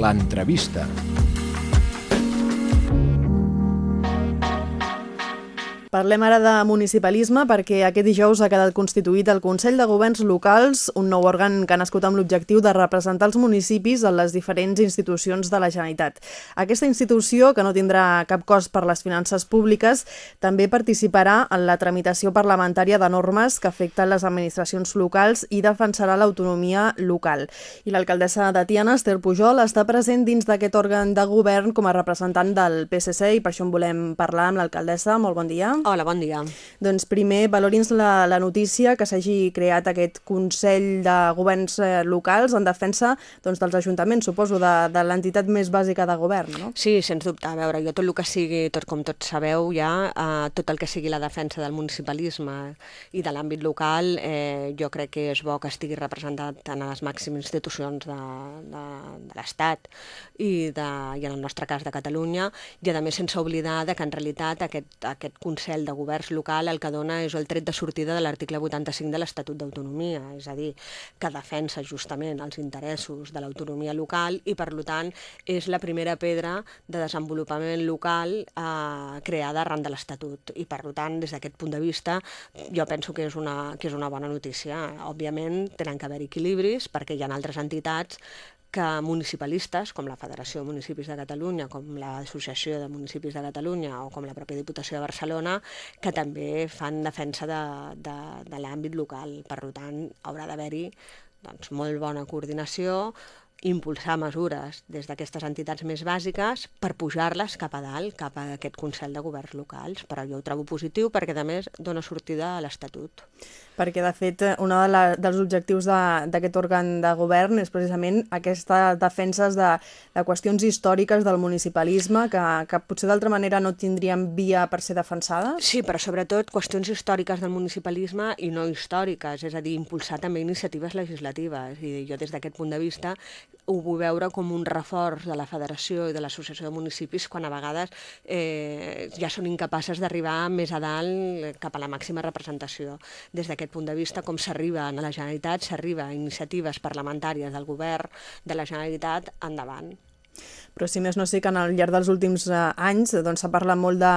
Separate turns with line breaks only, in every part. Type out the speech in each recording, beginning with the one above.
l'entrevista.
Parlem ara de municipalisme perquè aquest dijous ha quedat constituït el Consell de Governs Locals, un nou òrgan que ha nascut amb l'objectiu de representar els municipis en les diferents institucions de la Generalitat. Aquesta institució, que no tindrà cap cost per les finances públiques, també participarà en la tramitació parlamentària de normes que afecten les administracions locals i defensarà l'autonomia local. I l'alcaldessa de Tiana, Esther Pujol, està present dins d'aquest òrgan de govern com a representant del PSC i per això en volem parlar amb l'alcaldessa. Molt bon dia.
Hola, bon dia.
Doncs primer, valori'ns la, la notícia que s'hagi creat aquest Consell de Governs eh, Locals en defensa doncs, dels ajuntaments, suposo, de, de l'entitat més bàsica de govern, no?
Sí, sens dubte. A veure, jo tot el que sigui, tot com tots sabeu ja, eh, tot el que sigui la defensa del municipalisme i de l'àmbit local, eh, jo crec que és bo que estigui representat en les màximes institucions de, de, de l'Estat i, de, i en el nostre cas de Catalunya, i a més sense oblidar de que en realitat aquest, aquest Consell Consell de Governs Local el que dona és el tret de sortida de l'article 85 de l'Estatut d'Autonomia, és a dir, que defensa justament els interessos de l'autonomia local i, per tant, és la primera pedra de desenvolupament local eh, creada arran de l'Estatut. I, per tant, des d'aquest punt de vista, jo penso que és una, que és una bona notícia. Òbviament, tenen que haver equilibris perquè hi ha altres entitats que municipalistes, com la Federació de Municipis de Catalunya, com l'Associació de Municipis de Catalunya o com la pròpia Diputació de Barcelona, que també fan defensa de, de, de l'àmbit local. Per tant, haurà d'haver-hi doncs, molt bona coordinació, impulsar mesures des d'aquestes entitats més bàsiques per pujar-les cap a dalt, cap a aquest Consell de Governs Locals. Però jo ho trobo positiu perquè, a més, dona sortida a l'Estatut.
Perquè, de fet, un de dels objectius d'aquest òrgan de govern és precisament aquestes defenses de, de qüestions històriques del municipalisme que, que potser d'altra manera no tindrien via per ser defensades?
Sí, però sobretot qüestions històriques del municipalisme i no històriques, és a dir, impulsar també iniciatives legislatives. I jo, des d'aquest punt de vista, ho vull veure com un reforç de la Federació i de l'Associació de Municipis quan a vegades eh, ja són incapaces d'arribar més a dalt cap a la màxima representació. Des d'aquest punt de vista, com s'arriba a la Generalitat, s'arriba a iniciatives parlamentàries del govern de la Generalitat endavant
però si més no sé que en el llarg dels últims eh, anys doncs, s'ha doncs, parlat molt de,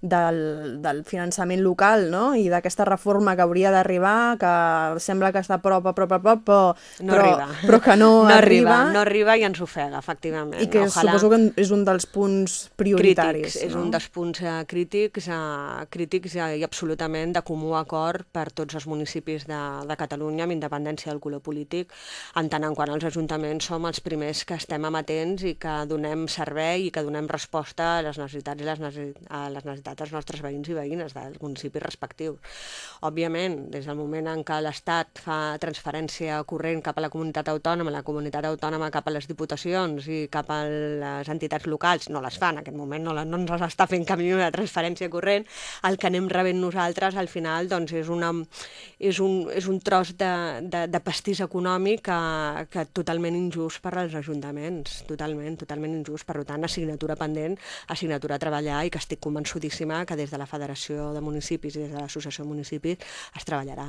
del, del finançament local no? i d'aquesta reforma que hauria d'arribar, que sembla que està a prop, a prop, a prop, però,
no
però,
arriba.
però que no,
no
arriba.
No arriba i ens ofega, efectivament.
I que Ojalà... suposo que és un dels punts prioritaris.
Crítics, no? és un dels punts uh, crítics, uh, crítics uh, i absolutament de comú acord per tots els municipis de, de Catalunya, amb independència del color polític, en tant en quant els ajuntaments som els primers que estem amatents i que donem servei i que donem resposta a les necessitats i les necessitats, a les necessitats dels nostres veïns i veïnes dels municipis respectius. Òbviament, des del moment en què l'Estat fa transferència corrent cap a la comunitat autònoma, la comunitat autònoma cap a les diputacions i cap a les entitats locals, no les fa en aquest moment, no, la, no ens està fent cap ni una transferència corrent, el que anem rebent nosaltres al final doncs, és, una, és, un, és un tros de, de, de pastís econòmic que, que totalment injust per als ajuntaments, totalment, totalment totalment injust, per tant, assignatura pendent, assignatura a treballar i que estic convençudíssima que des de la Federació de Municipis i des de l'Associació de Municipis es treballarà.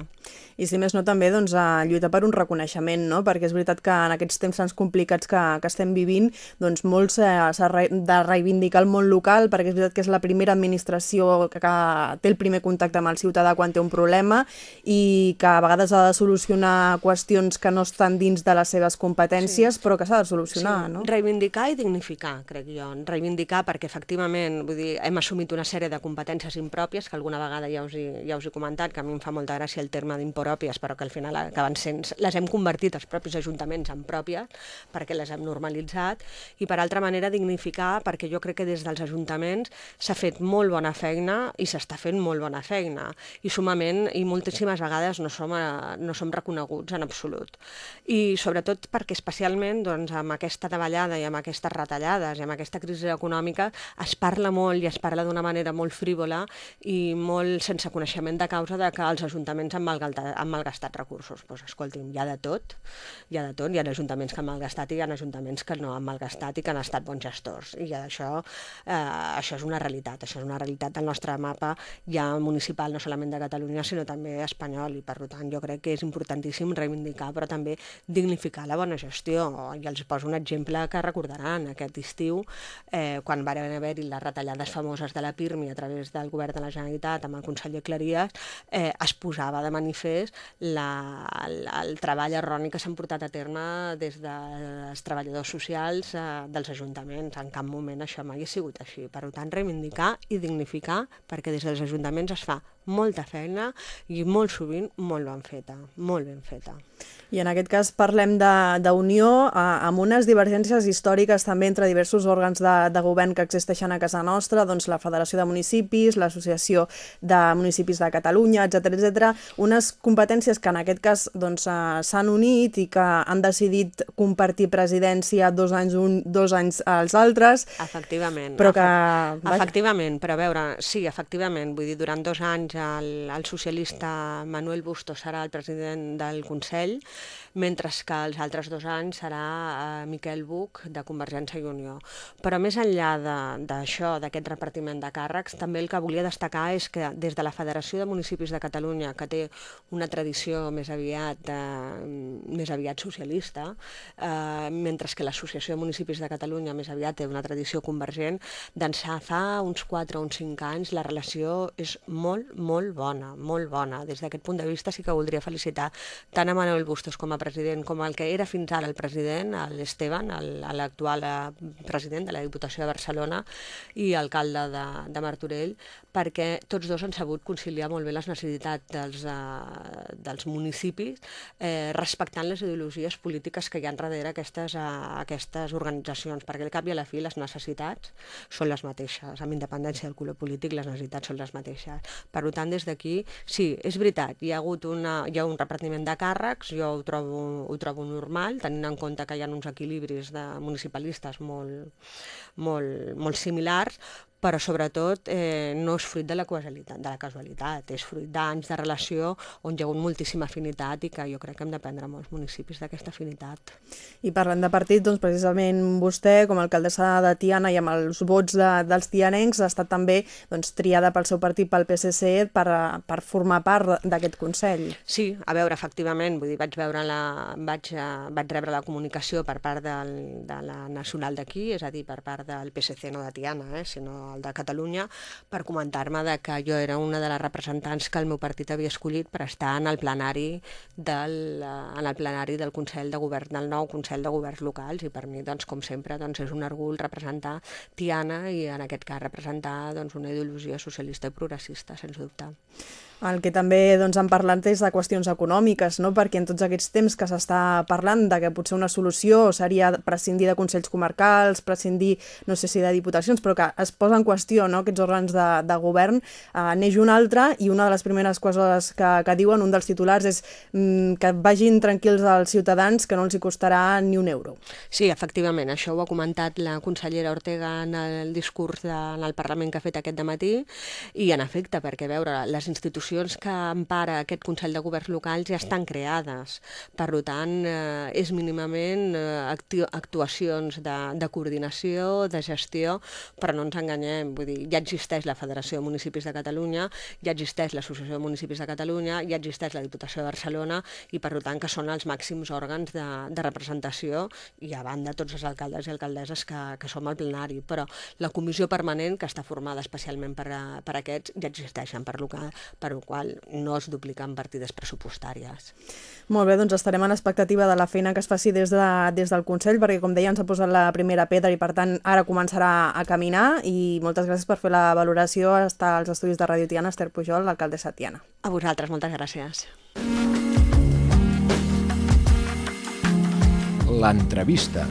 I si més no també doncs, a lluitar per un reconeixement, no? perquè és veritat que en aquests temps tan complicats que, que estem vivint, doncs molts s'ha de reivindicar el món local, perquè és veritat que és la primera administració que, que té el primer contacte amb el ciutadà quan té un problema i que a vegades ha de solucionar qüestions que no estan dins de les seves competències, sí. però que s'ha de solucionar.
Sí.
No?
Reivindicar i dignificar, crec jo, reivindicar perquè efectivament vull dir, hem assumit una sèrie de competències impròpies, que alguna vegada ja us, hi, ja us he comentat, que a mi em fa molta gràcia el terme d'impròpies, però que al final acaben sent, les hem convertit els propis ajuntaments en pròpies, perquè les hem normalitzat, i per altra manera dignificar, perquè jo crec que des dels ajuntaments s'ha fet molt bona feina i s'està fent molt bona feina, i sumament, i moltíssimes vegades no som, a, no som reconeguts en absolut. I sobretot perquè especialment doncs, amb aquesta davallada i amb aquesta retallades i amb aquesta crisi econòmica es parla molt i es parla d'una manera molt frívola i molt sense coneixement de causa de que els ajuntaments han malgastat, han malgastat recursos. Doncs pues, escolti'm, hi ha de tot, hi ha de tot, hi ha ajuntaments que han malgastat i hi ha ajuntaments que no han malgastat i que han estat bons gestors. I això, eh, això és una realitat, això és una realitat del nostre mapa ja municipal, no solament de Catalunya, sinó també espanyol, i per tant jo crec que és importantíssim reivindicar, però també dignificar la bona gestió. I els poso un exemple que recordem recordaran aquest estiu, eh, quan van haver-hi les retallades famoses de la PIRMI a través del govern de la Generalitat amb el conseller Claries, eh, es posava de manifest la, el, el treball erroni que s'han portat a terme des dels treballadors socials eh, dels ajuntaments. En cap moment això mai ha sigut així. Per tant, reivindicar i dignificar perquè des dels ajuntaments es fa molta feina i molt sovint molt ben feta, molt ben feta.
I en aquest cas parlem d'unió amb unes divergències històriques també entre diversos òrgans de, de govern que existeixen a casa nostra, doncs la Federació de Municipis, l'Associació de Municipis de Catalunya, etc etc. unes competències que en aquest cas doncs, eh, s'han doncs, unit i que han decidit compartir presidència dos anys un, dos anys als altres.
Efectivament.
Però que...
Efectivament, però a veure, sí, efectivament, vull dir, durant dos anys el, el socialista Manuel Bustos serà el president del Consell, mentre que els altres dos anys serà eh, Miquel Buch de Convergència i Unió. Però més enllà d'això, d'aquest repartiment de càrrecs, també el que volia destacar és que des de la Federació de Municipis de Catalunya, que té una tradició més aviat, eh, més aviat socialista, eh, mentre que l'Associació de Municipis de Catalunya més aviat té una tradició convergent, d'ençà fa uns 4 o uns 5 anys la relació és molt, molt bona, molt bona. Des d'aquest punt de vista sí que voldria felicitar tant a Manuel Bustos com a president, com el que era fins ara el president, l'Esteban, l'actual eh, president de la Diputació de Barcelona i alcalde de, de Martorell, perquè tots dos han sabut conciliar molt bé les necessitats dels, uh, dels municipis, eh, respectant les ideologies polítiques que hi ha darrere aquestes, uh, aquestes organitzacions, perquè al cap i a la fi les necessitats són les mateixes, amb independència del color polític les necessitats són les mateixes. Per tant, des d'aquí, sí, és veritat, hi ha hagut una, hi ha un repartiment de càrrecs, jo ho trobo, ho trobo normal, tenint en compte que hi ha uns equilibris de municipalistes molt, molt, molt similars, però sobretot eh, no és fruit de la, casualitat, de la casualitat, és fruit d'anys de relació on hi ha hagut moltíssima afinitat i que jo crec que hem d'aprendre molts municipis d'aquesta afinitat.
I parlant de partit, doncs precisament vostè, com a alcaldessa de Tiana i amb els vots de, dels tianencs, ha estat també doncs, triada pel seu partit, pel PSC, per, per formar part d'aquest Consell.
Sí, a veure, efectivament, vull dir, vaig, veure la, vaig, eh, vaig rebre la comunicació per part del, de la nacional d'aquí, és a dir, per part del PSC, no de Tiana, eh, sinó el de Catalunya, per comentar-me de que jo era una de les representants que el meu partit havia escollit per estar en el plenari del, en el plenari del Consell de Govern, del nou Consell de Governs Locals, i per mi, doncs, com sempre, doncs, és un orgull representar Tiana i en aquest cas representar doncs, una ideologia socialista i progressista, sens dubte.
El que també doncs, han parlat és de qüestions econòmiques, no? perquè en tots aquests temps que s'està parlant de que potser una solució seria prescindir de consells comarcals, prescindir, no sé si de diputacions, però que es posa en qüestió no? aquests òrgans de, de govern, eh, neix un altre i una de les primeres coses que, que diuen, un dels titulars, és mm, que vagin tranquils els ciutadans, que no els hi costarà ni un euro.
Sí, efectivament, això ho ha comentat la consellera Ortega en el discurs de, en el Parlament que ha fet aquest matí i en efecte, perquè veure, les institucions que empara aquest Consell de Governs Locals ja estan creades. Per tant, eh, és mínimament eh, actu actuacions de, de coordinació, de gestió, però no ens enganyem. Vull dir, ja existeix la Federació de Municipis de Catalunya, ja existeix l'Associació de Municipis de Catalunya, ja existeix la Diputació de Barcelona i, per tant, que són els màxims òrgans de, de representació i, a banda, tots els alcaldes i alcaldesses que, que som al plenari. Però la comissió permanent, que està formada especialment per, per aquests, ja existeixen, per, local, per el qual no es dupliquen partides pressupostàries.
Molt bé, doncs estarem en expectativa de la feina que es faci des, de, des del Consell, perquè com deia ens ha posat la primera pedra i per tant ara començarà a caminar i moltes gràcies per fer la valoració. Està als estudis de Radio Tiana, Esther Pujol, l'alcaldessa Tiana.
A vosaltres, moltes gràcies.
L'entrevista.